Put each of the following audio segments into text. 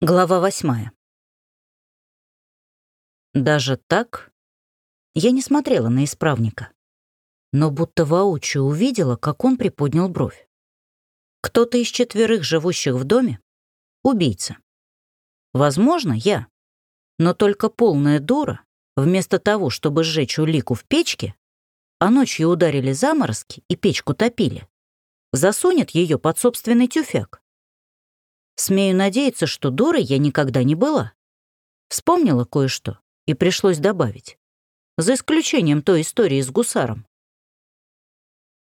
Глава восьмая. Даже так я не смотрела на исправника, но будто воочию увидела, как он приподнял бровь. Кто-то из четверых живущих в доме — убийца. Возможно, я, но только полная дура, вместо того, чтобы сжечь улику в печке, а ночью ударили заморозки и печку топили, засунет ее под собственный тюфяк. Смею надеяться, что дурой я никогда не была. Вспомнила кое-что и пришлось добавить. За исключением той истории с гусаром.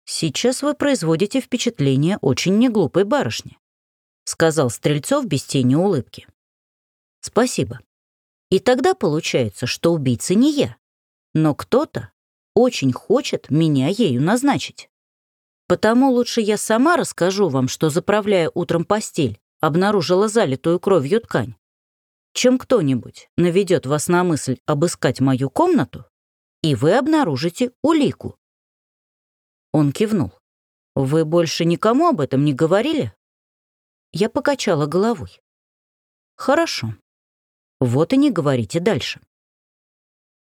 «Сейчас вы производите впечатление очень неглупой барышни», сказал Стрельцов без тени улыбки. «Спасибо. И тогда получается, что убийца не я, но кто-то очень хочет меня ею назначить. Потому лучше я сама расскажу вам, что, заправляя утром постель, обнаружила залитую кровью ткань, чем кто-нибудь наведет вас на мысль обыскать мою комнату, и вы обнаружите улику. Он кивнул. «Вы больше никому об этом не говорили?» Я покачала головой. «Хорошо. Вот и не говорите дальше.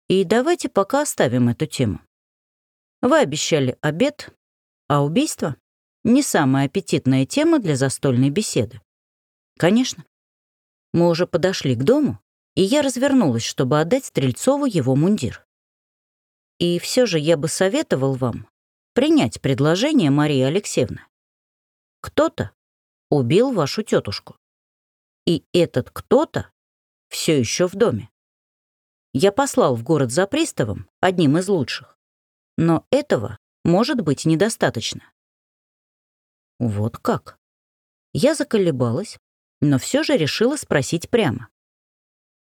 И давайте пока оставим эту тему. Вы обещали обед, а убийство — не самая аппетитная тема для застольной беседы. Конечно. Мы уже подошли к дому, и я развернулась, чтобы отдать Стрельцову его мундир. И все же я бы советовал вам принять предложение Марии Алексеевны. Кто-то убил вашу тетушку. И этот кто-то все еще в доме. Я послал в город за приставом, одним из лучших. Но этого может быть недостаточно. Вот как. Я заколебалась, но все же решила спросить прямо.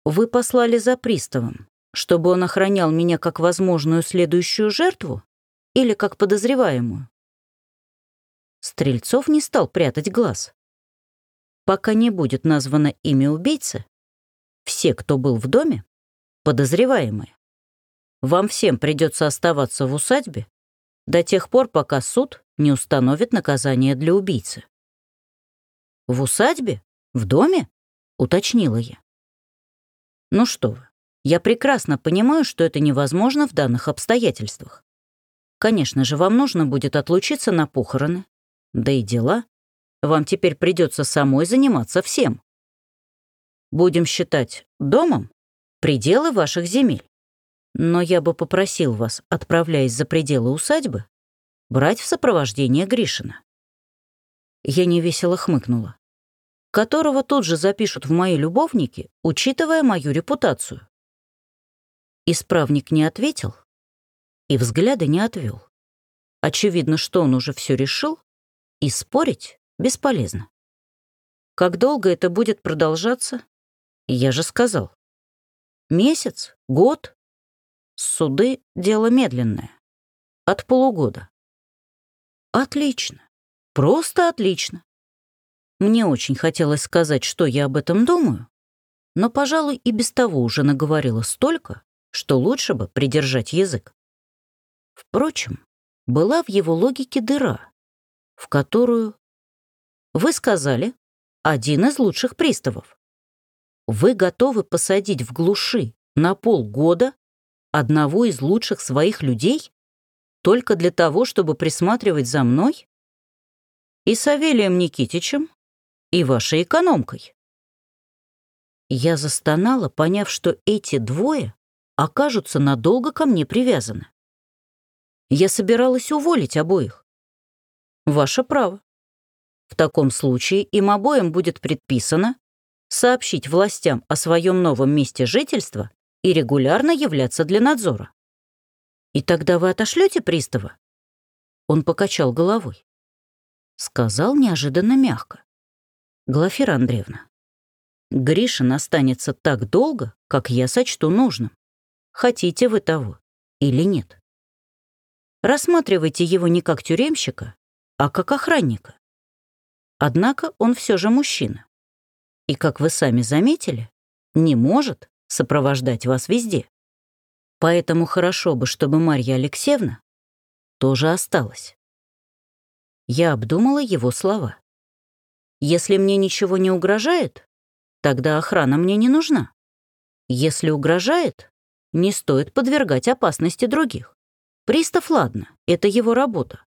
«Вы послали за приставом, чтобы он охранял меня как возможную следующую жертву или как подозреваемую?» Стрельцов не стал прятать глаз. Пока не будет названо имя убийцы, все, кто был в доме, подозреваемые. Вам всем придется оставаться в усадьбе до тех пор, пока суд не установит наказание для убийцы. В усадьбе? «В доме?» — уточнила я. «Ну что вы, я прекрасно понимаю, что это невозможно в данных обстоятельствах. Конечно же, вам нужно будет отлучиться на похороны. Да и дела. Вам теперь придется самой заниматься всем. Будем считать домом пределы ваших земель. Но я бы попросил вас, отправляясь за пределы усадьбы, брать в сопровождение Гришина. Я невесело хмыкнула которого тут же запишут в мои любовники, учитывая мою репутацию. Исправник не ответил и взгляда не отвел. Очевидно, что он уже все решил, и спорить бесполезно. Как долго это будет продолжаться? Я же сказал. Месяц? Год? Суды — дело медленное. От полугода. Отлично. Просто отлично. Мне очень хотелось сказать, что я об этом думаю, но, пожалуй, и без того уже наговорила столько, что лучше бы придержать язык. Впрочем, была в его логике дыра, в которую... Вы сказали, один из лучших приставов. Вы готовы посадить в глуши на полгода одного из лучших своих людей только для того, чтобы присматривать за мной? И Савелием Никитичем и вашей экономкой». Я застонала, поняв, что эти двое окажутся надолго ко мне привязаны. Я собиралась уволить обоих. Ваше право. В таком случае им обоим будет предписано сообщить властям о своем новом месте жительства и регулярно являться для надзора. И тогда вы отошлете пристава? Он покачал головой. Сказал неожиданно мягко. Глафира Андреевна, Гришин останется так долго, как я сочту нужным. Хотите вы того или нет. Рассматривайте его не как тюремщика, а как охранника. Однако он все же мужчина. И, как вы сами заметили, не может сопровождать вас везде. Поэтому хорошо бы, чтобы Марья Алексеевна тоже осталась. Я обдумала его слова. Если мне ничего не угрожает, тогда охрана мне не нужна. Если угрожает, не стоит подвергать опасности других. Пристав, ладно, это его работа.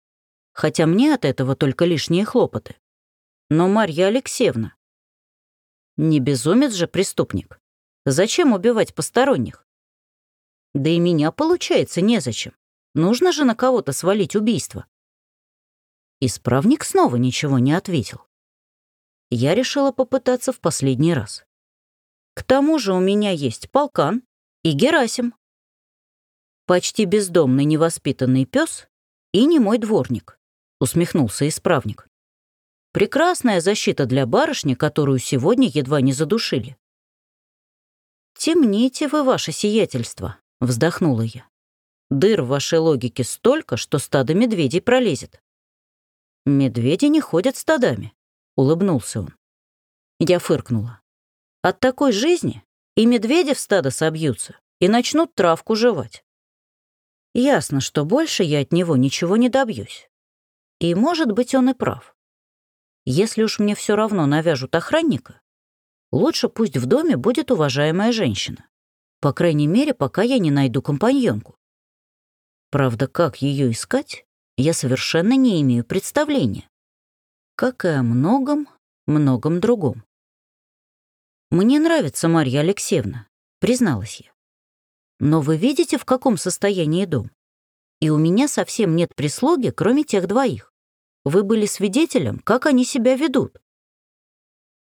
Хотя мне от этого только лишние хлопоты. Но Марья Алексеевна... Не безумец же преступник. Зачем убивать посторонних? Да и меня, получается, незачем. Нужно же на кого-то свалить убийство. Исправник снова ничего не ответил. Я решила попытаться в последний раз. К тому же у меня есть полкан и Герасим. Почти бездомный невоспитанный пес и не мой дворник, усмехнулся исправник. Прекрасная защита для барышни, которую сегодня едва не задушили. «Темните вы ваше сиятельство», — вздохнула я. «Дыр в вашей логике столько, что стадо медведей пролезет». «Медведи не ходят стадами», — улыбнулся он. Я фыркнула. «От такой жизни и медведи в стадо собьются и начнут травку жевать. Ясно, что больше я от него ничего не добьюсь. И, может быть, он и прав. Если уж мне все равно навяжут охранника, лучше пусть в доме будет уважаемая женщина. По крайней мере, пока я не найду компаньонку. Правда, как ее искать, я совершенно не имею представления. Как и о многом, многом другом. «Мне нравится Марья Алексеевна», — призналась я. «Но вы видите, в каком состоянии дом? И у меня совсем нет прислуги, кроме тех двоих. Вы были свидетелем, как они себя ведут.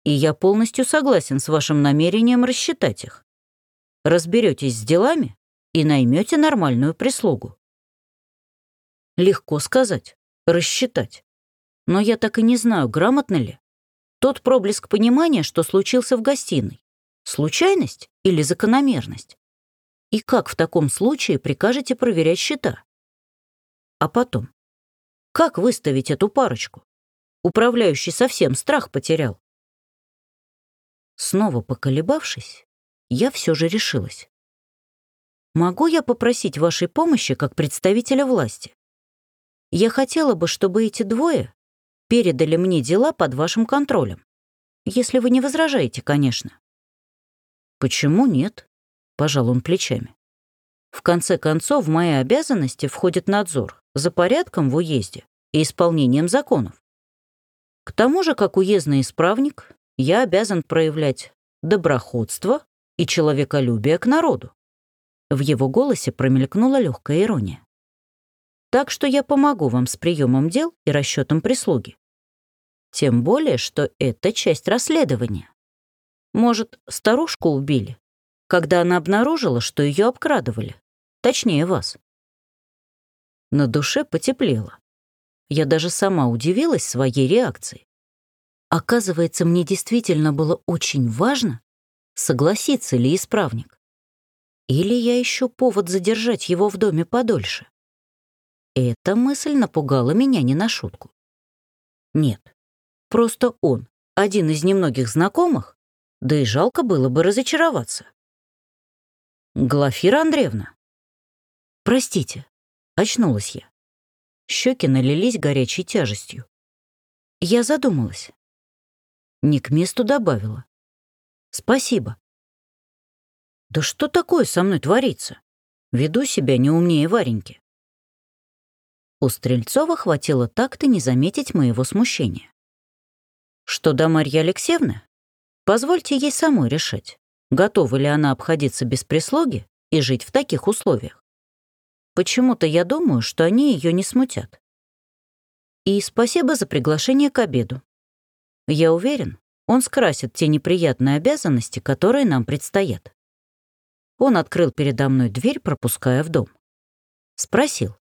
И я полностью согласен с вашим намерением рассчитать их разберетесь с делами и наймете нормальную прислугу. Легко сказать, рассчитать. Но я так и не знаю, грамотно ли. Тот проблеск понимания, что случился в гостиной. Случайность или закономерность? И как в таком случае прикажете проверять счета? А потом, как выставить эту парочку? Управляющий совсем страх потерял. Снова поколебавшись, я все же решилась. «Могу я попросить вашей помощи как представителя власти? Я хотела бы, чтобы эти двое передали мне дела под вашим контролем. Если вы не возражаете, конечно». «Почему нет?» — пожал он плечами. «В конце концов, в мои обязанности входит надзор за порядком в уезде и исполнением законов. К тому же, как уездный исправник, я обязан проявлять доброходство и человеколюбие к народу. В его голосе промелькнула легкая ирония. Так что я помогу вам с приемом дел и расчетом прислуги. Тем более, что это часть расследования. Может, старушку убили, когда она обнаружила, что ее обкрадывали. Точнее, вас. На душе потеплело. Я даже сама удивилась своей реакцией. Оказывается, мне действительно было очень важно, согласится ли исправник. Или я ищу повод задержать его в доме подольше. Эта мысль напугала меня не на шутку. Нет, просто он, один из немногих знакомых, да и жалко было бы разочароваться. Глафира Андреевна. Простите, очнулась я. Щеки налились горячей тяжестью. Я задумалась. Не к месту добавила. Спасибо. Да что такое со мной творится? Веду себя не умнее Вареньки. У Стрельцова хватило так-то не заметить моего смущения. Что до Марьи Алексеевны? Позвольте ей самой решать, готова ли она обходиться без прислуги и жить в таких условиях. Почему-то я думаю, что они ее не смутят. И спасибо за приглашение к обеду. Я уверен, он скрасит те неприятные обязанности, которые нам предстоят. Он открыл передо мной дверь, пропуская в дом. Спросил.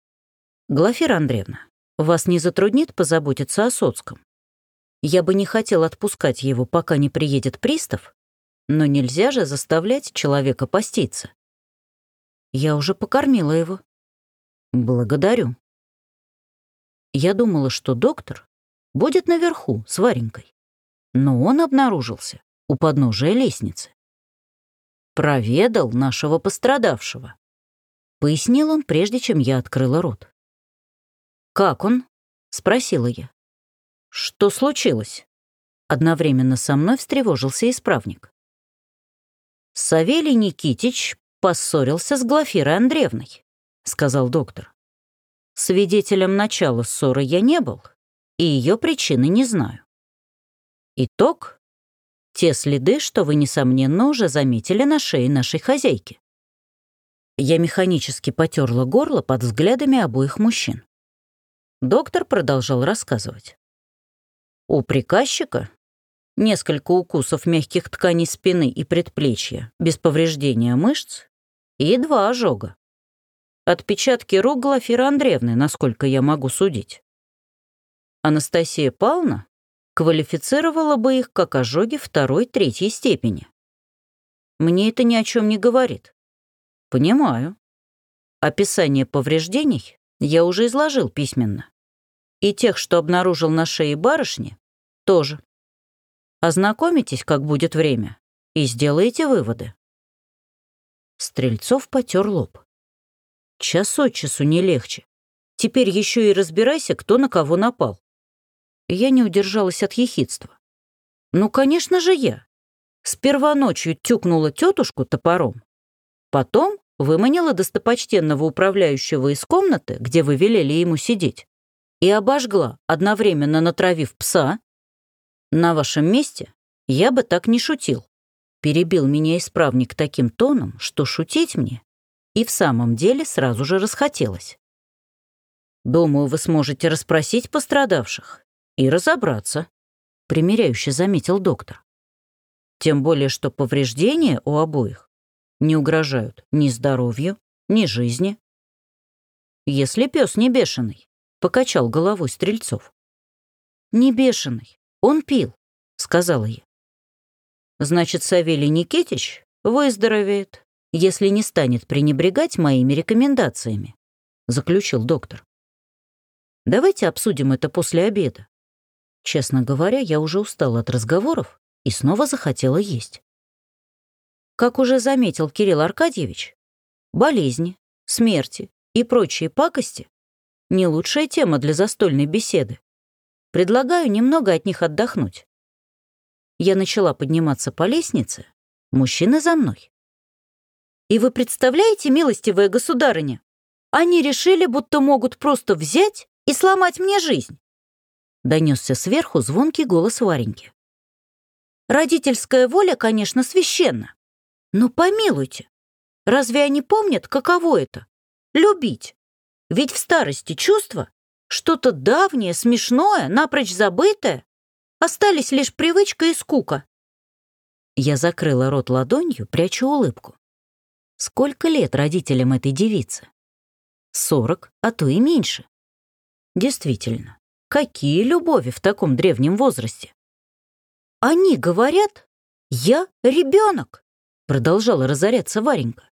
«Глафира Андреевна, вас не затруднит позаботиться о Соцком? Я бы не хотел отпускать его, пока не приедет пристав, но нельзя же заставлять человека поститься. Я уже покормила его. Благодарю. Я думала, что доктор будет наверху с Варенькой но он обнаружился у подножия лестницы. «Проведал нашего пострадавшего», — пояснил он, прежде чем я открыла рот. «Как он?» — спросила я. «Что случилось?» Одновременно со мной встревожился исправник. Савелий Никитич поссорился с Глафирой Андреевной, сказал доктор. Свидетелем начала ссоры я не был, и ее причины не знаю. Итог — те следы, что вы, несомненно, уже заметили на шее нашей хозяйки. Я механически потерла горло под взглядами обоих мужчин. Доктор продолжал рассказывать. У приказчика несколько укусов мягких тканей спины и предплечья без повреждения мышц и два ожога. Отпечатки рук Глафиры Андреевны, насколько я могу судить. Анастасия Павловна квалифицировала бы их как ожоги второй-третьей степени. Мне это ни о чем не говорит. Понимаю. Описание повреждений я уже изложил письменно. И тех, что обнаружил на шее барышни, тоже. Ознакомитесь, как будет время, и сделаете выводы. Стрельцов потер лоб. Час от часу не легче. Теперь еще и разбирайся, кто на кого напал. Я не удержалась от ехидства. Ну, конечно же, я. Сперва ночью тюкнула тетушку топором, потом выманила достопочтенного управляющего из комнаты, где вы велели ему сидеть, и обожгла, одновременно натравив пса. На вашем месте я бы так не шутил. Перебил меня исправник таким тоном, что шутить мне и в самом деле сразу же расхотелось. Думаю, вы сможете расспросить пострадавших и разобраться, примиряюще заметил доктор. Тем более, что повреждения у обоих не угрожают ни здоровью, ни жизни. Если пес не бешеный, покачал головой Стрельцов. Не бешеный, он пил, сказала я. Значит, Савелий Никитич выздоровеет, если не станет пренебрегать моими рекомендациями, заключил доктор. Давайте обсудим это после обеда. Честно говоря, я уже устала от разговоров и снова захотела есть. Как уже заметил Кирилл Аркадьевич, болезни, смерти и прочие пакости — не лучшая тема для застольной беседы. Предлагаю немного от них отдохнуть. Я начала подниматься по лестнице, мужчины за мной. И вы представляете, милостивая государыня, они решили, будто могут просто взять и сломать мне жизнь. Донесся сверху звонкий голос Вареньки. Родительская воля, конечно, священна. Но помилуйте, разве они помнят, каково это? Любить. Ведь в старости чувства, что-то давнее, смешное, напрочь забытое, остались лишь привычка и скука. Я закрыла рот ладонью, прячу улыбку. Сколько лет родителям этой девицы? Сорок, а то и меньше. Действительно, какие любови в таком древнем возрасте? Они говорят, я ребенок продолжала разоряться Варенька.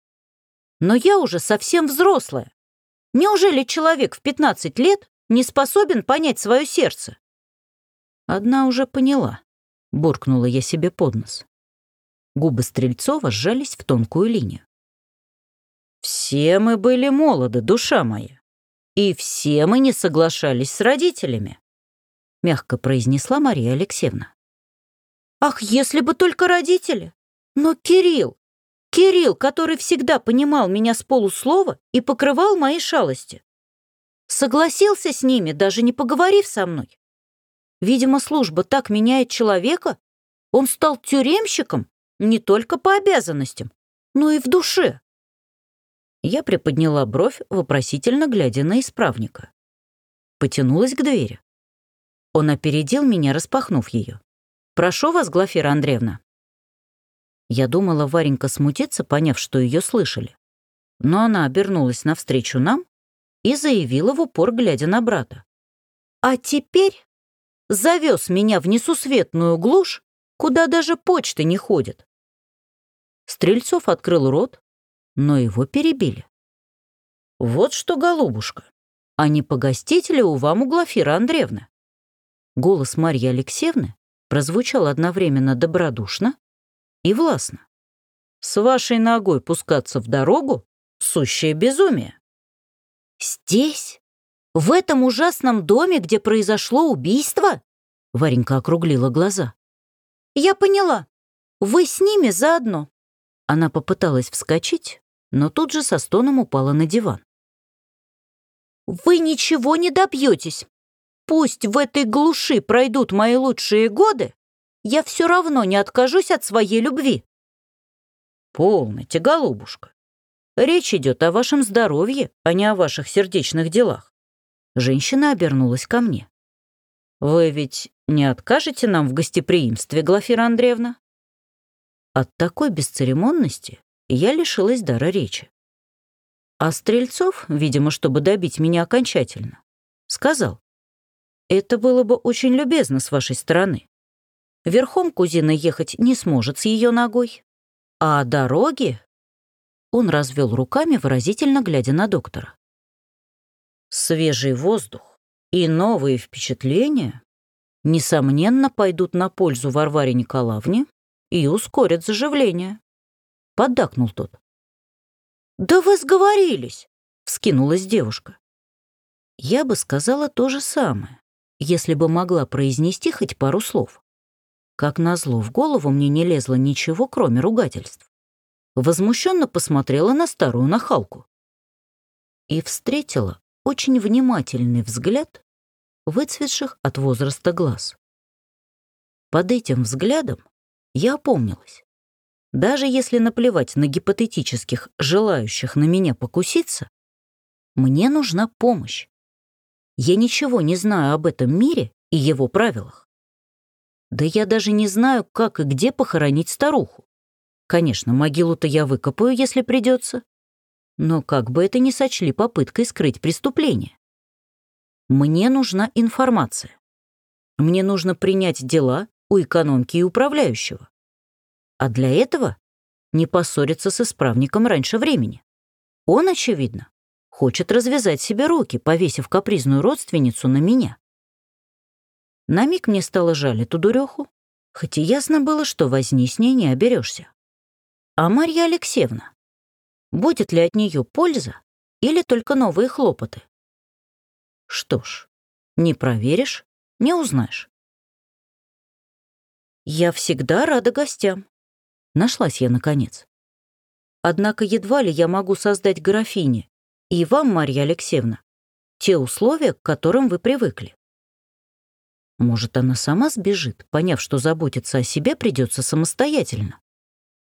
Но я уже совсем взрослая. Неужели человек в 15 лет не способен понять свое сердце? Одна уже поняла, буркнула я себе под нос. Губы Стрельцова сжались в тонкую линию. Все мы были молоды, душа моя. И все мы не соглашались с родителями, мягко произнесла Мария Алексеевна. Ах, если бы только родители! Но Кирилл, Кирилл, который всегда понимал меня с полуслова и покрывал мои шалости, согласился с ними, даже не поговорив со мной. Видимо, служба так меняет человека, он стал тюремщиком не только по обязанностям, но и в душе. Я приподняла бровь, вопросительно глядя на исправника. Потянулась к двери. Он опередил меня, распахнув ее. «Прошу вас, Глафира Андреевна». Я думала, Варенька смутится, поняв, что ее слышали. Но она обернулась навстречу нам и заявила в упор, глядя на брата. «А теперь завез меня в несусветную глушь, куда даже почты не ходят». Стрельцов открыл рот, но его перебили. «Вот что, голубушка, а не погостить ли у вам у Глафира Андреевны?» Голос Марьи Алексеевны прозвучал одновременно добродушно и властно. С вашей ногой пускаться в дорогу — сущее безумие. Здесь? В этом ужасном доме, где произошло убийство? Варенька округлила глаза. Я поняла. Вы с ними заодно. Она попыталась вскочить, но тут же со стоном упала на диван. «Вы ничего не добьетесь. Пусть в этой глуши пройдут мои лучшие годы, я все равно не откажусь от своей любви». «Полноте, голубушка. Речь идет о вашем здоровье, а не о ваших сердечных делах». Женщина обернулась ко мне. «Вы ведь не откажете нам в гостеприимстве, Глафира Андреевна?» От такой бесцеремонности я лишилась дара речи. А Стрельцов, видимо, чтобы добить меня окончательно, сказал, «Это было бы очень любезно с вашей стороны. Верхом кузина ехать не сможет с ее ногой. А дороги...» Он развел руками, выразительно глядя на доктора. «Свежий воздух и новые впечатления, несомненно, пойдут на пользу Варваре Николаевне и ускорят заживление. Поддакнул тот. «Да вы сговорились!» — вскинулась девушка. Я бы сказала то же самое, если бы могла произнести хоть пару слов. Как назло, в голову мне не лезло ничего, кроме ругательств. Возмущенно посмотрела на старую нахалку. И встретила очень внимательный взгляд выцветших от возраста глаз. Под этим взглядом я опомнилась. Даже если наплевать на гипотетических, желающих на меня покуситься, мне нужна помощь. Я ничего не знаю об этом мире и его правилах. Да я даже не знаю, как и где похоронить старуху. Конечно, могилу-то я выкопаю, если придется. Но как бы это ни сочли попыткой скрыть преступление. Мне нужна информация. Мне нужно принять дела у экономки и управляющего. А для этого не поссориться с исправником раньше времени. Он, очевидно, хочет развязать себе руки, повесив капризную родственницу на меня. На миг мне стало жаль эту дуреху, хоть и ясно было, что возни с ней не оберешься. А Марья Алексеевна, будет ли от нее польза или только новые хлопоты? Что ж, не проверишь, не узнаешь. Я всегда рада гостям. Нашлась я, наконец. Однако едва ли я могу создать графине и вам, Марья Алексеевна, те условия, к которым вы привыкли. Может, она сама сбежит, поняв, что заботиться о себе придется самостоятельно.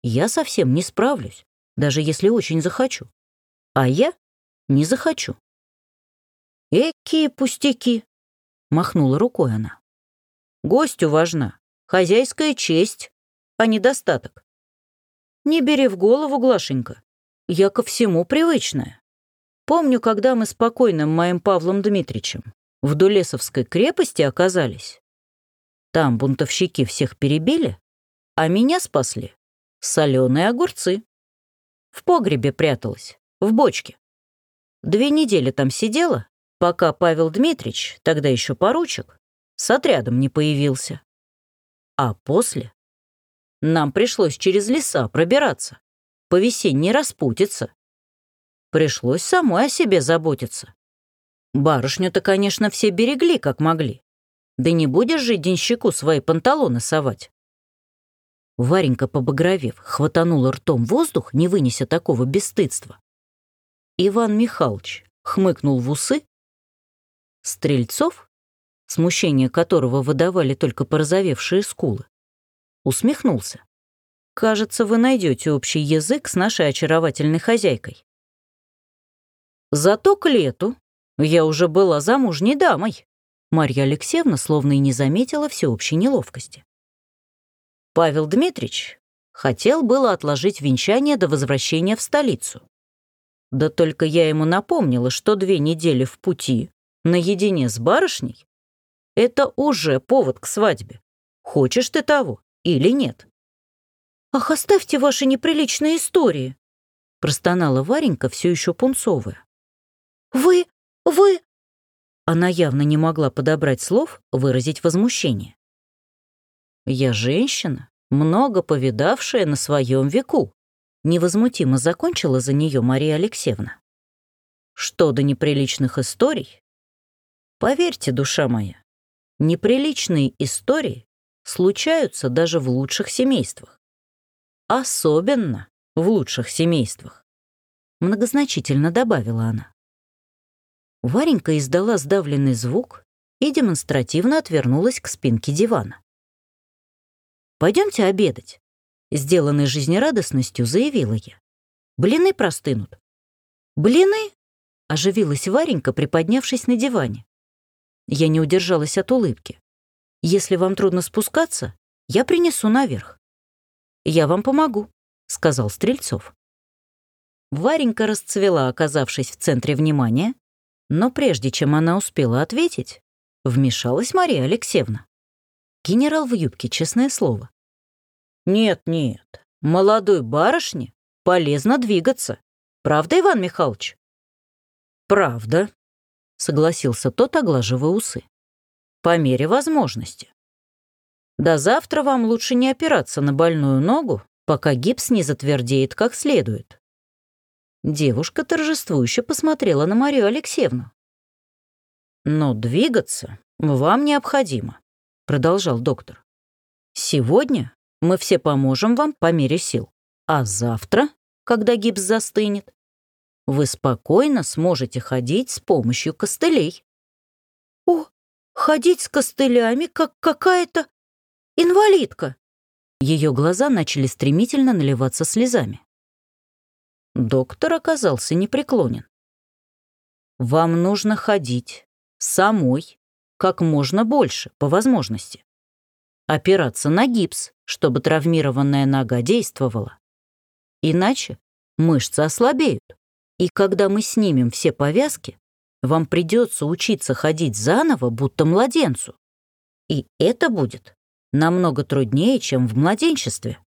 Я совсем не справлюсь, даже если очень захочу. А я не захочу. «Экие пустяки!» — махнула рукой она. «Гостю важна Хозяйская честь, а не достаток. Не бери в голову, Глашенька. Я ко всему привычная. Помню, когда мы с покойным моим Павлом Дмитричем в Дулесовской крепости оказались. Там бунтовщики всех перебили, а меня спасли соленые огурцы. В погребе пряталась, в бочке. Две недели там сидела, пока Павел Дмитрич, тогда еще поручик, с отрядом не появился. А после? Нам пришлось через леса пробираться, по весенней распутиться. Пришлось самой о себе заботиться. Барышню-то, конечно, все берегли, как могли. Да не будешь же денщику свои панталоны совать. Варенька, побагровев, хватанула ртом воздух, не вынеся такого бесстыдства. Иван Михайлович хмыкнул в усы. Стрельцов смущение которого выдавали только порозовевшие скулы, усмехнулся. «Кажется, вы найдете общий язык с нашей очаровательной хозяйкой». Зато к лету я уже была замужней дамой. Марья Алексеевна словно и не заметила всеобщей неловкости. Павел Дмитрич хотел было отложить венчание до возвращения в столицу. Да только я ему напомнила, что две недели в пути, наедине с барышней, это уже повод к свадьбе. Хочешь ты того или нет? «Ах, оставьте ваши неприличные истории!» простонала Варенька, все еще пунцовая. «Вы... вы...» Она явно не могла подобрать слов, выразить возмущение. «Я женщина, много повидавшая на своем веку», невозмутимо закончила за нее Мария Алексеевна. «Что до неприличных историй? Поверьте, душа моя, Неприличные истории случаются даже в лучших семействах. Особенно в лучших семействах. Многозначительно добавила она. Варенька издала сдавленный звук и демонстративно отвернулась к спинке дивана. Пойдемте обедать», — сделанной жизнерадостностью заявила я. «Блины простынут». «Блины?» — оживилась Варенька, приподнявшись на диване. Я не удержалась от улыбки. «Если вам трудно спускаться, я принесу наверх». «Я вам помогу», — сказал Стрельцов. Варенька расцвела, оказавшись в центре внимания, но прежде чем она успела ответить, вмешалась Мария Алексеевна. Генерал в юбке, честное слово. «Нет, нет, молодой барышне полезно двигаться. Правда, Иван Михайлович?» «Правда», — согласился тот, оглаживая усы. «По мере возможности. До завтра вам лучше не опираться на больную ногу, пока гипс не затвердеет как следует. Девушка торжествующе посмотрела на Марию Алексеевну. «Но двигаться вам необходимо», — продолжал доктор. «Сегодня мы все поможем вам по мере сил, а завтра, когда гипс застынет, вы спокойно сможете ходить с помощью костылей». «О, ходить с костылями, как какая-то инвалидка!» Ее глаза начали стремительно наливаться слезами. Доктор оказался непреклонен. «Вам нужно ходить самой как можно больше, по возможности. Опираться на гипс, чтобы травмированная нога действовала. Иначе мышцы ослабеют, и когда мы снимем все повязки, вам придется учиться ходить заново, будто младенцу. И это будет намного труднее, чем в младенчестве.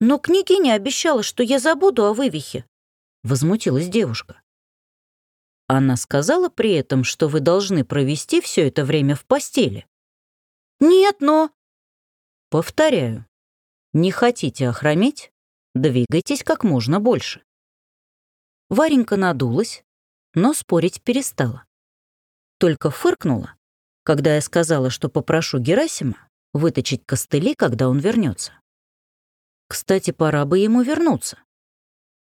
«Но княгиня обещала, что я забуду о вывихе», — возмутилась девушка. Она сказала при этом, что вы должны провести все это время в постели. «Нет, но...» Повторяю, не хотите охрометь? Двигайтесь как можно больше. Варенька надулась, но спорить перестала. Только фыркнула, когда я сказала, что попрошу Герасима выточить костыли, когда он вернется. Кстати, пора бы ему вернуться.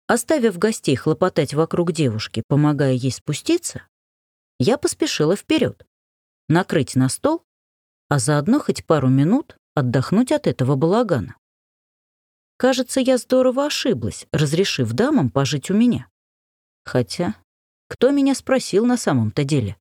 Оставив гостей хлопотать вокруг девушки, помогая ей спуститься, я поспешила вперед, накрыть на стол, а заодно хоть пару минут отдохнуть от этого балагана. Кажется, я здорово ошиблась, разрешив дамам пожить у меня. Хотя, кто меня спросил на самом-то деле?